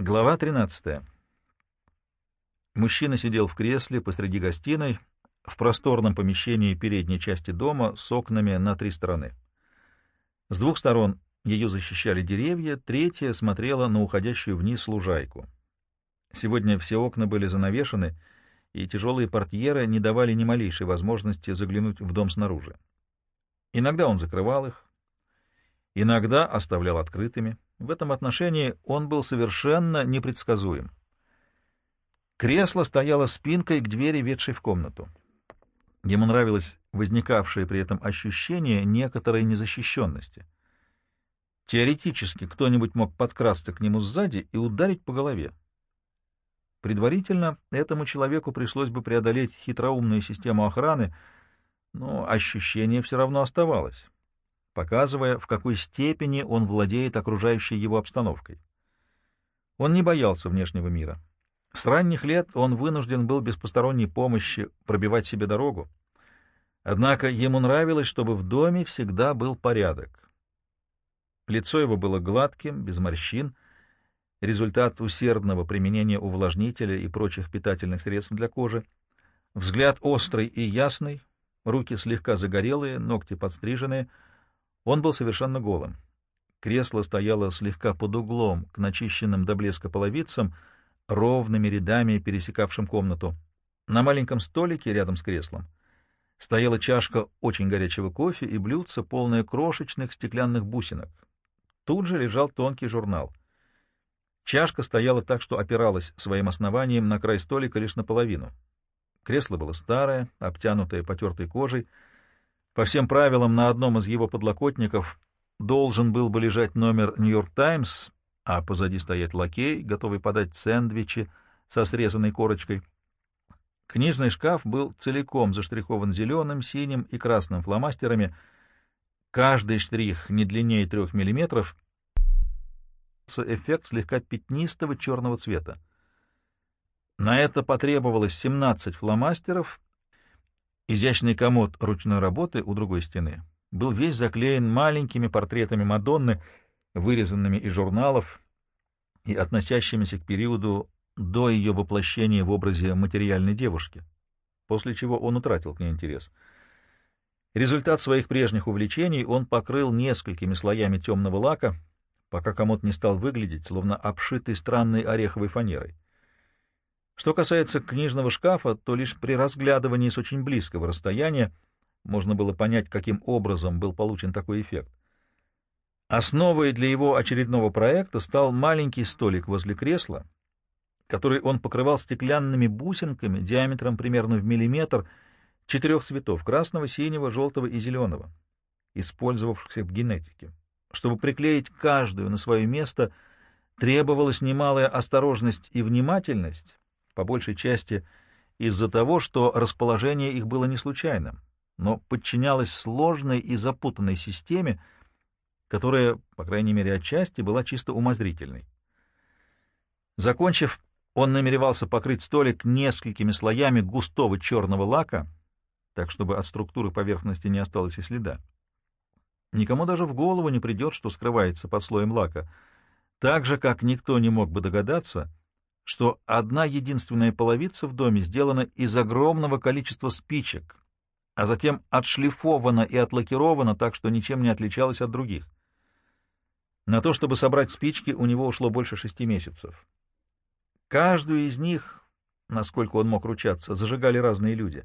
Глава 13. Мужчина сидел в кресле посреди гостиной в просторном помещении передней части дома с окнами на три стороны. С двух сторон ее защищали деревья, третья смотрела на уходящую вниз лужайку. Сегодня все окна были занавешены, и тяжелые портьеры не давали ни малейшей возможности заглянуть в дом снаружи. Иногда он закрывал их, иногда оставлял открытыми. В этом отношении он был совершенно непредсказуем. Кресло стояло спинкой к двери, ведшей в комнату. Ему нравилось возникавшее при этом ощущение некоторой незащищенности. Теоретически кто-нибудь мог подкрасться к нему сзади и ударить по голове. Предварительно этому человеку пришлось бы преодолеть хитроумную систему охраны, но ощущение все равно оставалось показывая, в какой степени он владеет окружающей его обстановкой. Он не боялся внешнего мира. С ранних лет он вынужден был без посторонней помощи пробивать себе дорогу. Однако ему нравилось, чтобы в доме всегда был порядок. Лицо его было гладким, без морщин, результат усердного применения увлажнителя и прочих питательных средств для кожи. Взгляд острый и ясный, руки слегка загорелые, ногти подстриженные — он был совершенно голым. Кресло стояло слегка под углом к начищенным до блеска половицам, ровными рядами пересекавшим комнату. На маленьком столике рядом с креслом стояла чашка очень горячего кофе и блюдце, полное крошечных стеклянных бусинок. Тут же лежал тонкий журнал. Чашка стояла так, что опиралась своим основанием на край столика лишь наполовину. Кресло было старое, обтянутое потертой кожей, по всем правилам, на одном из его подлокотников должен был бы лежать номер «Нью-Йорк Таймс», а позади стоять лакей, готовый подать сэндвичи со срезанной корочкой. Книжный шкаф был целиком заштрихован зеленым, синим и красным фломастерами. Каждый штрих не длиннее трех миллиметров. Эффект слегка пятнистого черного цвета. На это потребовалось 17 фломастеров Изящный комод ручной работы у другой стены был весь заклеен маленькими портретами Мадонны, вырезанными из журналов и относящимися к периоду до ее воплощения в образе материальной девушки, после чего он утратил к ней интерес. Результат своих прежних увлечений он покрыл несколькими слоями темного лака, пока комод не стал выглядеть, словно обшитый странной ореховой фанерой. Что касается книжного шкафа, то лишь при разглядывании с очень близкого расстояния можно было понять, каким образом был получен такой эффект. Основой для его очередного проекта стал маленький столик возле кресла, который он покрывал стеклянными бусинками диаметром примерно в миллиметр четырех цветов — красного, синего, желтого и зеленого, использовавшихся в генетике. Чтобы приклеить каждую на свое место, требовалась немалая осторожность и внимательность, по большей части из-за того, что расположение их было не случайным, но подчинялось сложной и запутанной системе, которая, по крайней мере отчасти, была чисто умозрительной. Закончив, он намеревался покрыть столик несколькими слоями густого черного лака, так чтобы от структуры поверхности не осталось и следа. Никому даже в голову не придет, что скрывается под слоем лака, так же, как никто не мог бы догадаться — что одна единственная половица в доме сделана из огромного количества спичек, а затем отшлифована и отлакирована так, что ничем не отличалась от других. На то, чтобы собрать спички, у него ушло больше шести месяцев. Каждую из них, насколько он мог ручаться, зажигали разные люди.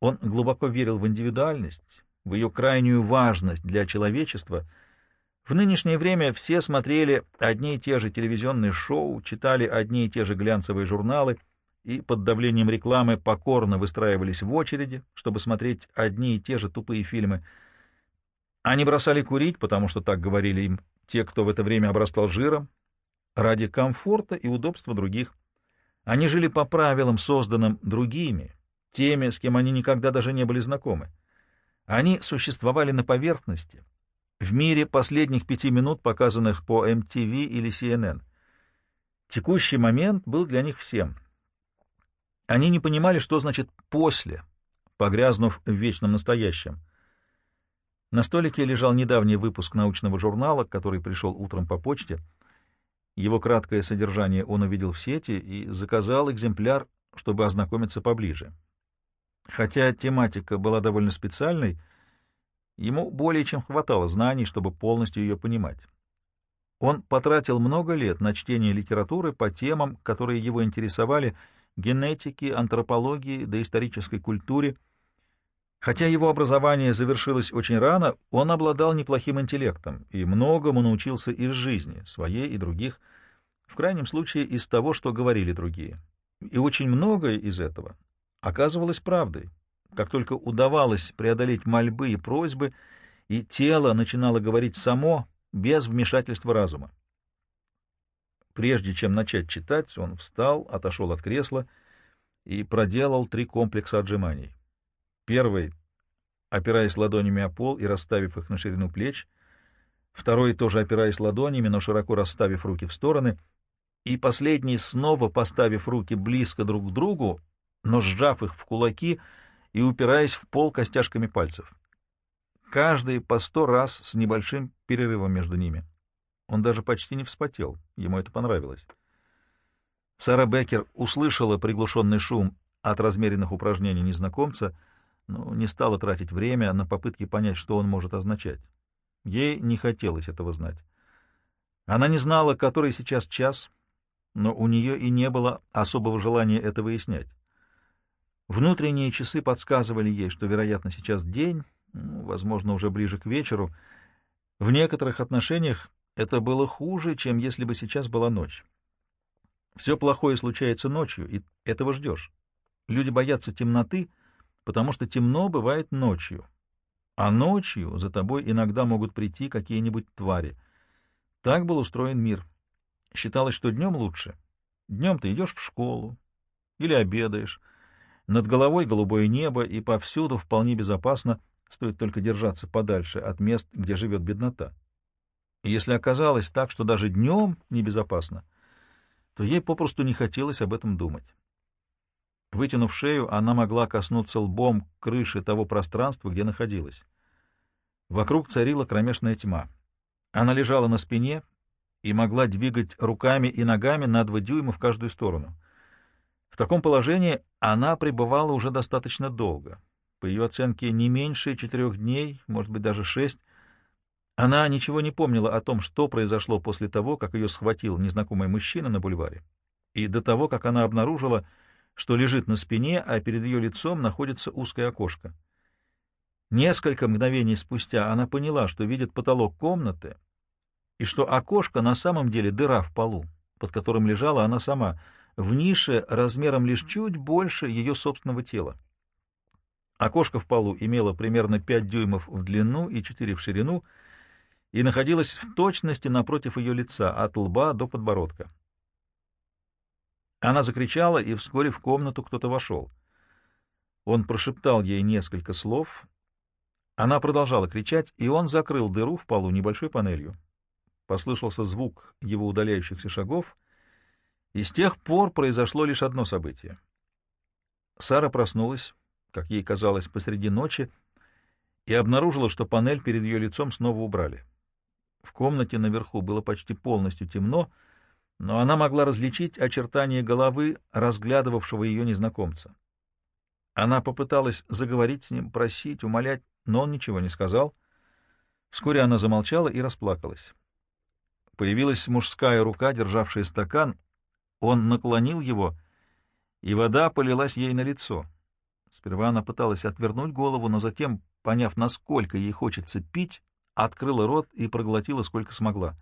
Он глубоко верил в индивидуальность, в ее крайнюю важность для человечества — в нынешнее время все смотрели одни и те же телевизионные шоу, читали одни и те же глянцевые журналы и под давлением рекламы покорно выстраивались в очереди, чтобы смотреть одни и те же тупые фильмы. Они бросали курить, потому что так говорили им те, кто в это время обрастал жиром, ради комфорта и удобства других. Они жили по правилам, созданным другими, теми, с кем они никогда даже не были знакомы. Они существовали на поверхности — в мире последних пяти минут, показанных по MTV или CNN. Текущий момент был для них всем. Они не понимали, что значит «после», погрязнув в вечном настоящем. На столике лежал недавний выпуск научного журнала, который пришел утром по почте. Его краткое содержание он увидел в сети и заказал экземпляр, чтобы ознакомиться поближе. Хотя тематика была довольно специальной, ему более чем хватало знаний, чтобы полностью ее понимать. Он потратил много лет на чтение литературы по темам, которые его интересовали — генетики, антропологии, доисторической культуре. Хотя его образование завершилось очень рано, он обладал неплохим интеллектом и многому научился из жизни, своей и других, в крайнем случае из того, что говорили другие. И очень многое из этого оказывалось правдой. Как только удавалось преодолеть мольбы и просьбы, и тело начинало говорить само, без вмешательства разума. Прежде чем начать читать, он встал, отошел от кресла и проделал три комплекса отжиманий. Первый, опираясь ладонями о пол и расставив их на ширину плеч, второй, тоже опираясь ладонями, но широко расставив руки в стороны, и последний, снова поставив руки близко друг к другу, но сжав их в кулаки и упираясь в пол костяшками пальцев каждый по сто раз с небольшим перерывом между ними. Он даже почти не вспотел, ему это понравилось. Сара Беккер услышала приглушенный шум от размеренных упражнений незнакомца, но не стала тратить время на попытки понять, что он может означать. Ей не хотелось этого знать. Она не знала, который сейчас час, но у нее и не было особого желания это выяснять. Внутренние часы подсказывали ей, что, вероятно, сейчас день, ну, возможно, уже ближе к вечеру. В некоторых отношениях это было хуже, чем если бы сейчас была ночь. Все плохое случается ночью, и этого ждешь. Люди боятся темноты, потому что темно бывает ночью. А ночью за тобой иногда могут прийти какие-нибудь твари. Так был устроен мир. Считалось, что днем лучше. Днем ты идешь в школу или обедаешь. Над головой голубое небо, и повсюду вполне безопасно — Стоит только держаться подальше от мест, где живет беднота. И если оказалось так, что даже днем небезопасно, то ей попросту не хотелось об этом думать. Вытянув шею, она могла коснуться лбом крыши того пространства, где находилась. Вокруг царила кромешная тьма. Она лежала на спине и могла двигать руками и ногами на два дюйма в каждую сторону. В таком положении она пребывала уже достаточно долго — по ее оценке, не меньше четырех дней, может быть, даже шесть. Она ничего не помнила о том, что произошло после того, как ее схватил незнакомый мужчина на бульваре, и до того, как она обнаружила, что лежит на спине, а перед ее лицом находится узкое окошко. Несколько мгновений спустя она поняла, что видит потолок комнаты, и что окошко на самом деле дыра в полу, под которым лежала она сама, в нише размером лишь чуть больше ее собственного тела. Окошко в полу имело примерно 5 дюймов в длину и 4 в ширину и находилось в точности напротив ее лица, от лба до подбородка. Она закричала, и вскоре в комнату кто-то вошел. Он прошептал ей несколько слов. Она продолжала кричать, и он закрыл дыру в полу небольшой панелью. Послышался звук его удаляющихся шагов, и с тех пор произошло лишь одно событие. Сара проснулась как ей казалось, посреди ночи, и обнаружила, что панель перед ее лицом снова убрали. В комнате наверху было почти полностью темно, но она могла различить очертания головы разглядывавшего ее незнакомца. Она попыталась заговорить с ним, просить, умолять, но он ничего не сказал. Вскоре она замолчала и расплакалась. Появилась мужская рука, державшая стакан. Он наклонил его, и вода полилась ей на лицо. Сперва она пыталась отвернуть голову, но затем, поняв, насколько ей хочется пить, открыла рот и проглотила сколько смогла.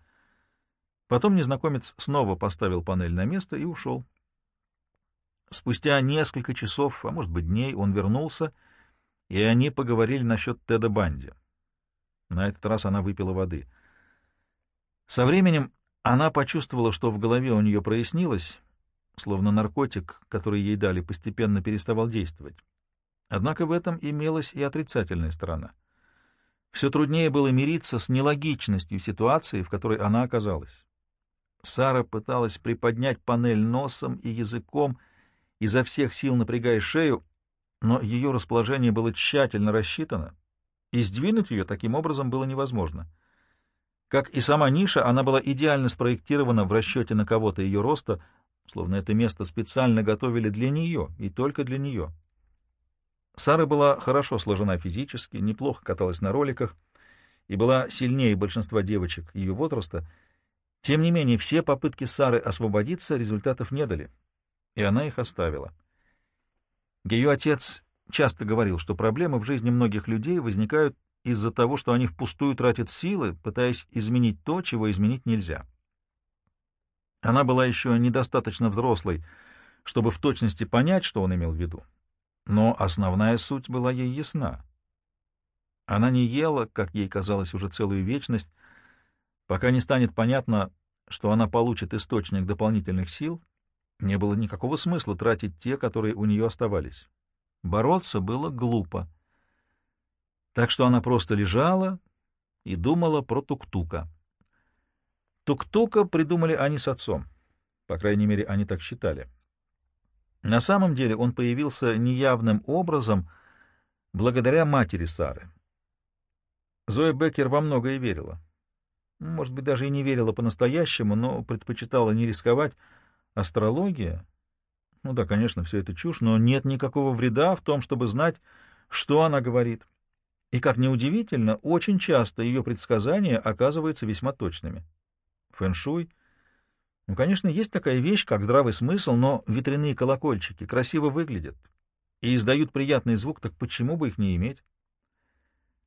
Потом незнакомец снова поставил панель на место и ушел. Спустя несколько часов, а может быть дней, он вернулся, и они поговорили насчет Теда Банди. На этот раз она выпила воды. Со временем она почувствовала, что в голове у нее прояснилось, словно наркотик, который ей дали, постепенно переставал действовать. Однако в этом имелась и отрицательная сторона. Все труднее было мириться с нелогичностью ситуации, в которой она оказалась. Сара пыталась приподнять панель носом и языком, изо всех сил напрягая шею, но ее расположение было тщательно рассчитано, и сдвинуть ее таким образом было невозможно. Как и сама ниша, она была идеально спроектирована в расчете на кого-то ее роста, словно это место специально готовили для нее и только для нее. Сара была хорошо сложена физически, неплохо каталась на роликах и была сильнее большинства девочек ее возраста. Тем не менее, все попытки Сары освободиться результатов не дали, и она их оставила. Ее отец часто говорил, что проблемы в жизни многих людей возникают из-за того, что они впустую тратят силы, пытаясь изменить то, чего изменить нельзя. Она была еще недостаточно взрослой, чтобы в точности понять, что он имел в виду, но основная суть была ей ясна. Она не ела, как ей казалось, уже целую вечность, пока не станет понятно, что она получит источник дополнительных сил, не было никакого смысла тратить те, которые у нее оставались. Бороться было глупо. Так что она просто лежала и думала про Тук-Тука. Тук-Тука придумали они с отцом. По крайней мере, они так считали. На самом деле он появился неявным образом благодаря матери Сары. Зоя Беккер во многое верила. Может быть, даже и не верила по-настоящему, но предпочитала не рисковать. Астрология? Ну да, конечно, все это чушь, но нет никакого вреда в том, чтобы знать, что она говорит. И, как неудивительно, очень часто ее предсказания оказываются весьма точными. Фэншуй. Ну, конечно, есть такая вещь, как здравый смысл, но ветряные колокольчики красиво выглядят и издают приятный звук, так почему бы их не иметь?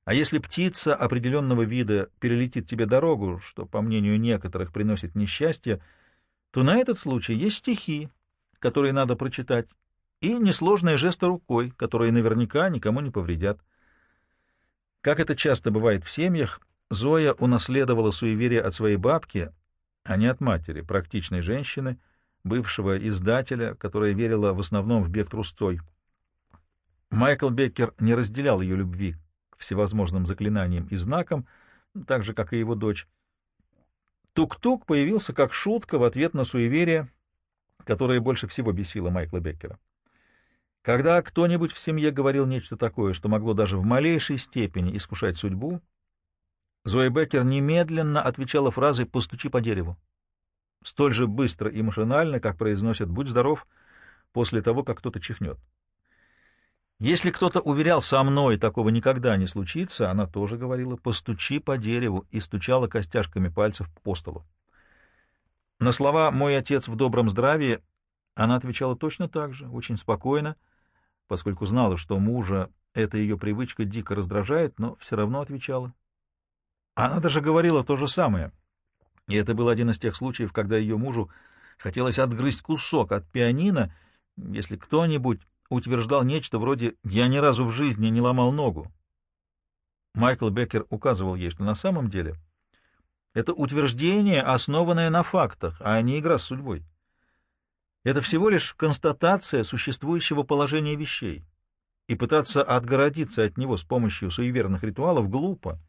А если птица определенного вида перелетит тебе дорогу, что, по мнению некоторых, приносит несчастье, то на этот случай есть стихи, которые надо прочитать, и несложные жесты рукой, которые наверняка никому не повредят. Как это часто бывает в семьях, Зоя унаследовала суеверие от своей бабки, а не от матери, практичной женщины, бывшего издателя, которая верила в основном в бег трустой. Майкл Беккер не разделял ее любви к всевозможным заклинаниям и знакам, так же, как и его дочь. Тук-тук появился как шутка в ответ на суеверие, которое больше всего бесило Майкла Беккера. Когда кто-нибудь в семье говорил нечто такое, что могло даже в малейшей степени искушать судьбу, Зоя Беккер немедленно отвечала фразой «постучи по дереву». Столь же быстро и машинально, как произносят «будь здоров» после того, как кто-то чихнет. Если кто-то уверял со мной, такого никогда не случится, она тоже говорила «постучи по дереву» и стучала костяшками пальцев по столу. На слова «мой отец в добром здравии» она отвечала точно так же, очень спокойно, поскольку знала, что мужа эта ее привычка дико раздражает, но все равно отвечала. Она даже говорила то же самое. И это был один из тех случаев, когда ее мужу хотелось отгрызть кусок от пианино, если кто-нибудь утверждал нечто вроде «я ни разу в жизни не ломал ногу». Майкл Беккер указывал ей, что на самом деле это утверждение, основанное на фактах, а не игра с судьбой. Это всего лишь констатация существующего положения вещей, и пытаться отгородиться от него с помощью суеверных ритуалов глупо.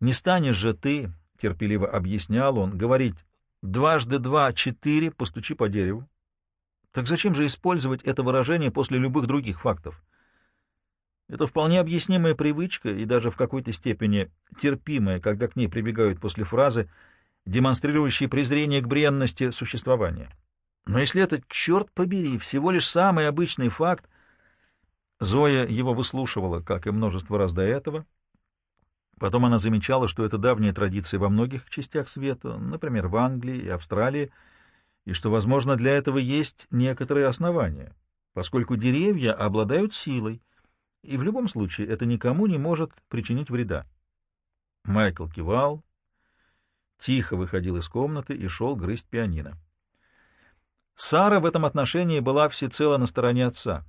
Не станешь же ты, — терпеливо объяснял он, — говорить «дважды два — четыре, постучи по дереву». Так зачем же использовать это выражение после любых других фактов? Это вполне объяснимая привычка и даже в какой-то степени терпимая, когда к ней прибегают после фразы демонстрирующий презрение к бренности существования. Но если это, черт побери, всего лишь самый обычный факт, Зоя его выслушивала, как и множество раз до этого. Потом она замечала, что это давняя традиция во многих частях света, например, в Англии и Австралии, и что, возможно, для этого есть некоторые основания, поскольку деревья обладают силой, и в любом случае это никому не может причинить вреда. Майкл кивал, тихо выходил из комнаты и шел грызть пианино. Сара в этом отношении была всецело на стороне отца.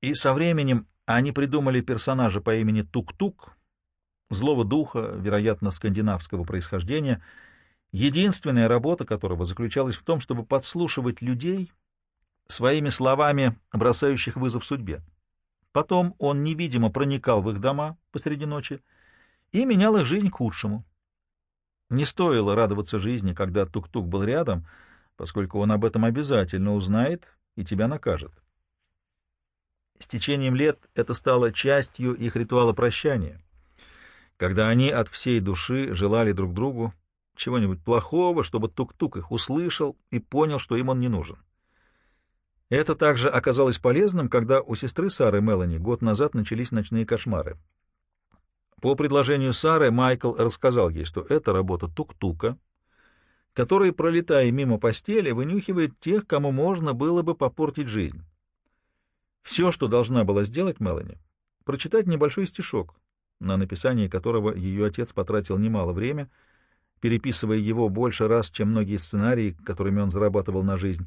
И со временем они придумали персонажа по имени Тук-Тук, злого духа, вероятно, скандинавского происхождения, единственная работа которого заключалась в том, чтобы подслушивать людей своими словами, бросающих вызов судьбе. Потом он невидимо проникал в их дома посреди ночи и менял их жизнь к худшему. Не стоило радоваться жизни, когда Тук-Тук был рядом, поскольку он об этом обязательно узнает и тебя накажет. С течением лет это стало частью их ритуала прощания. когда они от всей души желали друг другу чего-нибудь плохого, чтобы тук-тук их услышал и понял, что им он не нужен. Это также оказалось полезным, когда у сестры Сары Мелани год назад начались ночные кошмары. По предложению Сары Майкл рассказал ей, что это работа тук-тука, который, пролетая мимо постели, вынюхивает тех, кому можно было бы попортить жизнь. Все, что должна была сделать Мелани, прочитать небольшой стишок, на написание которого ее отец потратил немало времени, переписывая его больше раз, чем многие сценарии, которыми он зарабатывал на жизнь.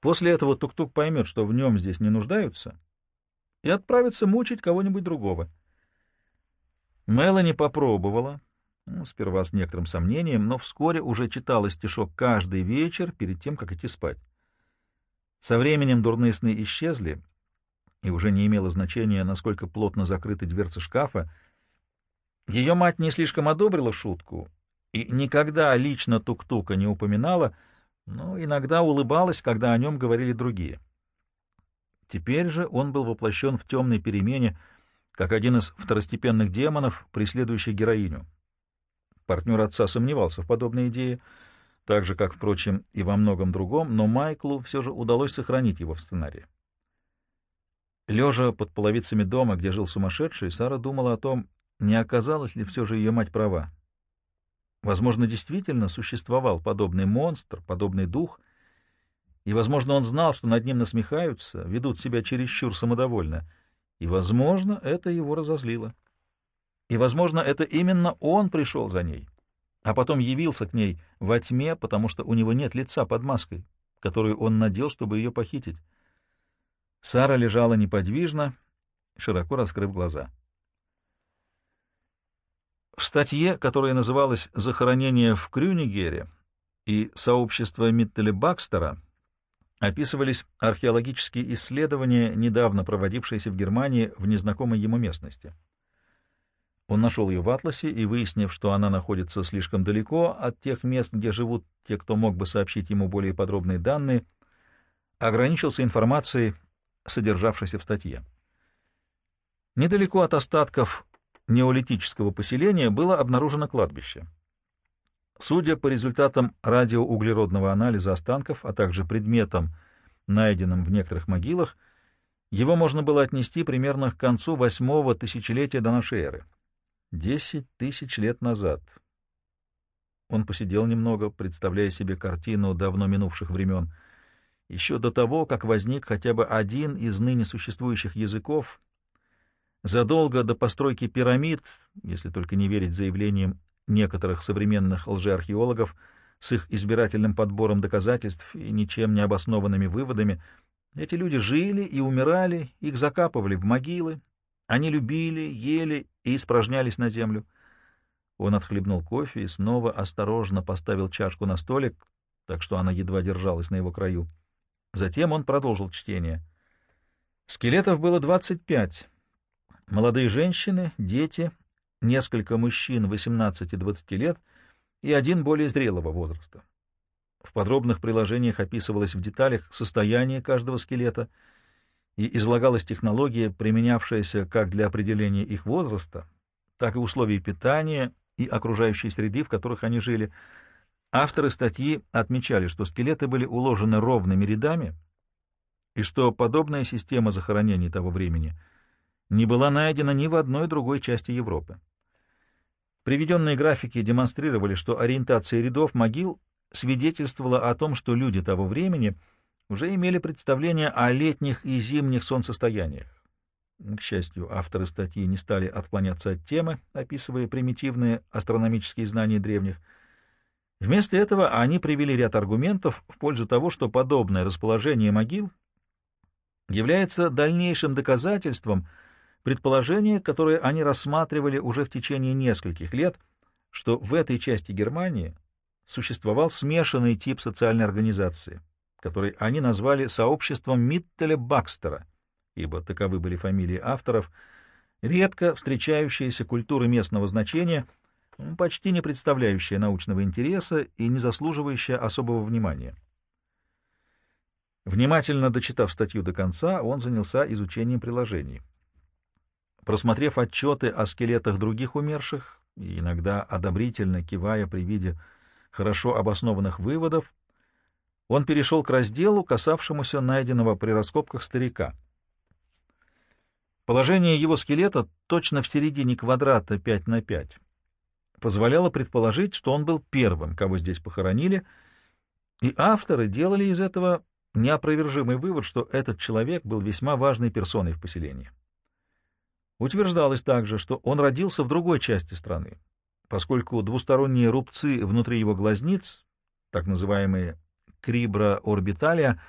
После этого Тук-Тук поймет, что в нем здесь не нуждаются, и отправится мучить кого-нибудь другого. Мелани попробовала, ну, сперва с некоторым сомнением, но вскоре уже читала стишок каждый вечер перед тем, как идти спать. Со временем дурные сны исчезли, и уже не имело значения, насколько плотно закрыты дверцы шкафа. Ее мать не слишком одобрила шутку и никогда лично Тук-Тука не упоминала — но иногда улыбалась, когда о нем говорили другие. Теперь же он был воплощен в темной перемене, как один из второстепенных демонов, преследующих героиню. Партнер отца сомневался в подобной идее, так же, как, впрочем, и во многом другом, но Майклу все же удалось сохранить его в сценарии. Лежа под половицами дома, где жил сумасшедший, Сара думала о том, не оказалась ли все же ее мать права. Возможно, действительно существовал подобный монстр, подобный дух, и, возможно, он знал, что над ним насмехаются, ведут себя чересчур самодовольно, и, возможно, это его разозлило. И, возможно, это именно он пришел за ней, а потом явился к ней во тьме, потому что у него нет лица под маской, которую он надел, чтобы ее похитить. Сара лежала неподвижно, широко раскрыв глаза. В статье, которая называлась «Захоронение в Крюнигере» и «Сообщество Миттеля Бакстера», описывались археологические исследования, недавно проводившиеся в Германии в незнакомой ему местности. Он нашел ее в атласе и, выяснив, что она находится слишком далеко от тех мест, где живут те, кто мог бы сообщить ему более подробные данные, ограничился информацией, содержавшейся в статье. Недалеко от остатков неолитического поселения было обнаружено кладбище. Судя по результатам радиоуглеродного анализа останков, а также предметам, найденным в некоторых могилах, его можно было отнести примерно к концу восьмого тысячелетия до нашей эры. Десять тысяч лет назад. Он посидел немного, представляя себе картину давно минувших времен. Еще до того, как возник хотя бы один из ныне существующих языков — Задолго до постройки пирамид, если только не верить заявлениям некоторых современных лжеархеологов с их избирательным подбором доказательств и ничем не обоснованными выводами, эти люди жили и умирали, их закапывали в могилы, они любили, ели и испражнялись на землю. Он отхлебнул кофе и снова осторожно поставил чашку на столик, так что она едва держалась на его краю. Затем он продолжил чтение. Скелетов было двадцать пять. Молодые женщины, дети, несколько мужчин 18-20 лет и один более зрелого возраста. В подробных приложениях описывалось в деталях состояние каждого скелета и излагалась технология, применявшаяся как для определения их возраста, так и условий питания и окружающей среды, в которых они жили. Авторы статьи отмечали, что скелеты были уложены ровными рядами и что подобная система захоронений того времени — не была найдена ни в одной другой части Европы. Приведенные графики демонстрировали, что ориентация рядов могил свидетельствовала о том, что люди того времени уже имели представление о летних и зимних солнцестояниях. К счастью, авторы статьи не стали отклоняться от темы, описывая примитивные астрономические знания древних. Вместо этого они привели ряд аргументов в пользу того, что подобное расположение могил является дальнейшим доказательством — Предположение, которое они рассматривали уже в течение нескольких лет, что в этой части Германии существовал смешанный тип социальной организации, который они назвали сообществом Миттеля Бакстера, ибо таковы были фамилии авторов, редко встречающиеся культуры местного значения, почти не представляющая научного интереса и не заслуживающая особого внимания. Внимательно дочитав статью до конца, он занялся изучением приложений. Просмотрев отчеты о скелетах других умерших иногда одобрительно кивая при виде хорошо обоснованных выводов, он перешел к разделу, касавшемуся найденного при раскопках старика. Положение его скелета точно в середине квадрата 5 на 5 позволяло предположить, что он был первым, кого здесь похоронили, и авторы делали из этого неопровержимый вывод, что этот человек был весьма важной персоной в поселении. Утверждалось также, что он родился в другой части страны, поскольку двусторонние рубцы внутри его глазниц, так называемые крибра орбиталия,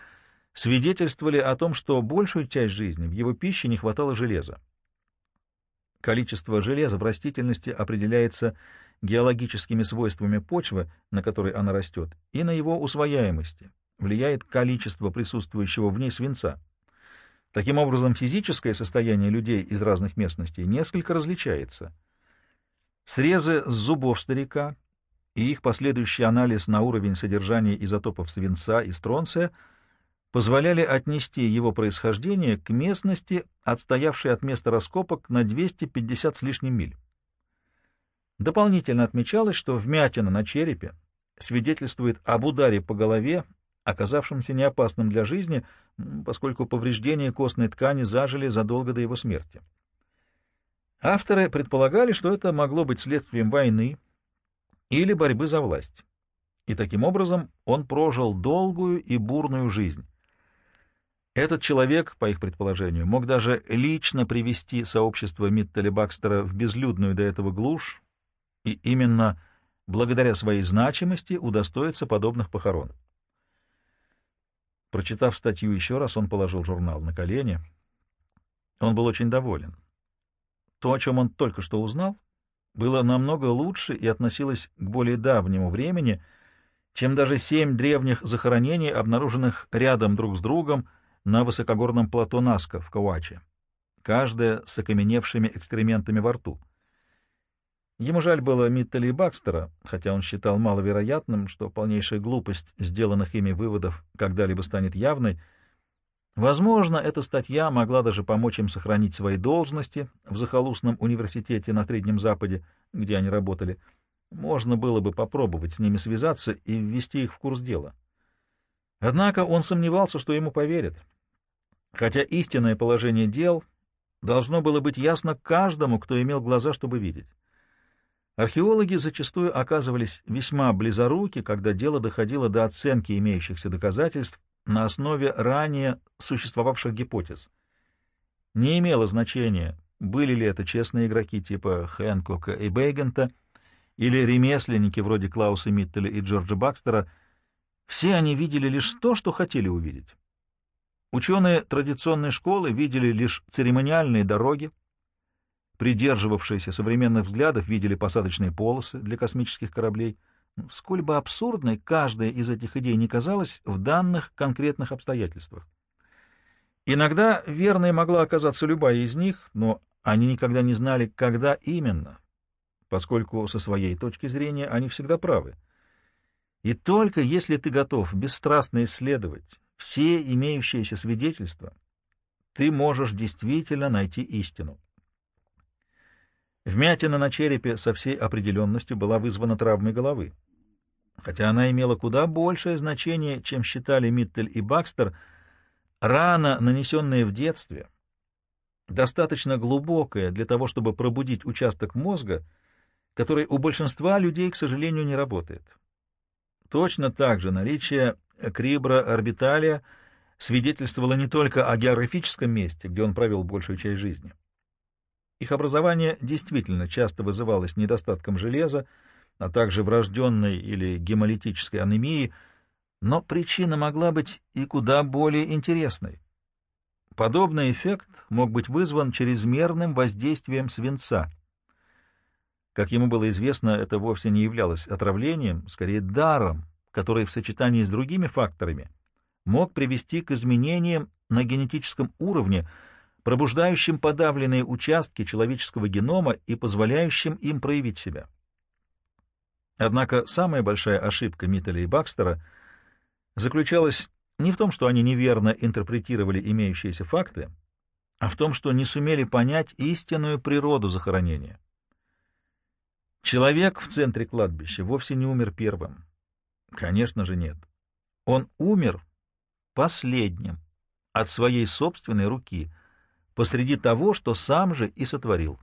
свидетельствовали о том, что большую часть жизни в его пище не хватало железа. Количество железа в растительности определяется геологическими свойствами почвы, на которой она растет, и на его усвояемости, влияет количество присутствующего в ней свинца. Таким образом, физическое состояние людей из разных местностей несколько различается. Срезы с зубов старика и их последующий анализ на уровень содержания изотопов свинца и стронция позволяли отнести его происхождение к местности, отстоявшей от места раскопок на 250 с лишним миль. Дополнительно отмечалось, что вмятина на черепе свидетельствует об ударе по голове, оказавшемся неопасным для жизни, поскольку повреждения костной ткани зажили задолго до его смерти. Авторы предполагали, что это могло быть следствием войны или борьбы за власть. И таким образом он прожил долгую и бурную жизнь. Этот человек, по их предположению, мог даже лично привести сообщество Миттеля Бакстера в безлюдную до этого глушь, и именно благодаря своей значимости удостоится подобных похорон. Прочитав статью еще раз, он положил журнал на колени. Он был очень доволен. То, о чем он только что узнал, было намного лучше и относилось к более давнему времени, чем даже семь древних захоронений, обнаруженных рядом друг с другом на высокогорном плато Наска в Кауаче, каждое с окаменевшими экскрементами во рту. Ему жаль было Миттеля и Бакстера, хотя он считал маловероятным, что полнейшая глупость сделанных ими выводов когда-либо станет явной. Возможно, эта статья могла даже помочь им сохранить свои должности в захолустном университете на Среднем Западе, где они работали. Можно было бы попробовать с ними связаться и ввести их в курс дела. Однако он сомневался, что ему поверят. Хотя истинное положение дел должно было быть ясно каждому, кто имел глаза, чтобы видеть. Археологи зачастую оказывались весьма близоруки, когда дело доходило до оценки имеющихся доказательств на основе ранее существовавших гипотез. Не имело значения, были ли это честные игроки типа Хэнкока и Бейгента или ремесленники вроде Клауса Миттеля и Джорджа Бакстера, все они видели лишь то, что хотели увидеть. Ученые традиционной школы видели лишь церемониальные дороги, придерживавшиеся современных взглядов, видели посадочные полосы для космических кораблей. Ну, сколь бы абсурдной каждая из этих идей не казалась в данных конкретных обстоятельствах. Иногда верной могла оказаться любая из них, но они никогда не знали, когда именно, поскольку со своей точки зрения они всегда правы. И только если ты готов бесстрастно исследовать все имеющиеся свидетельства, ты можешь действительно найти истину. Вмятина на черепе со всей определенностью была вызвана травмой головы. Хотя она имела куда большее значение, чем считали Миттель и Бакстер, рана, нанесенная в детстве, достаточно глубокая для того, чтобы пробудить участок мозга, который у большинства людей, к сожалению, не работает. Точно так же наличие крибра орбиталия свидетельствовало не только о географическом месте, где он провел большую часть жизни, их образование действительно часто вызывалось недостатком железа, а также врожденной или гемолитической анемией, но причина могла быть и куда более интересной. Подобный эффект мог быть вызван чрезмерным воздействием свинца. Как ему было известно, это вовсе не являлось отравлением, скорее даром, который в сочетании с другими факторами мог привести к изменениям на генетическом уровне, пробуждающим подавленные участки человеческого генома и позволяющим им проявить себя. Однако самая большая ошибка Миттеля и Бакстера заключалась не в том, что они неверно интерпретировали имеющиеся факты, а в том, что не сумели понять истинную природу захоронения. Человек в центре кладбища вовсе не умер первым. Конечно же, нет. Он умер последним от своей собственной руки, посреди того, что сам же и сотворил.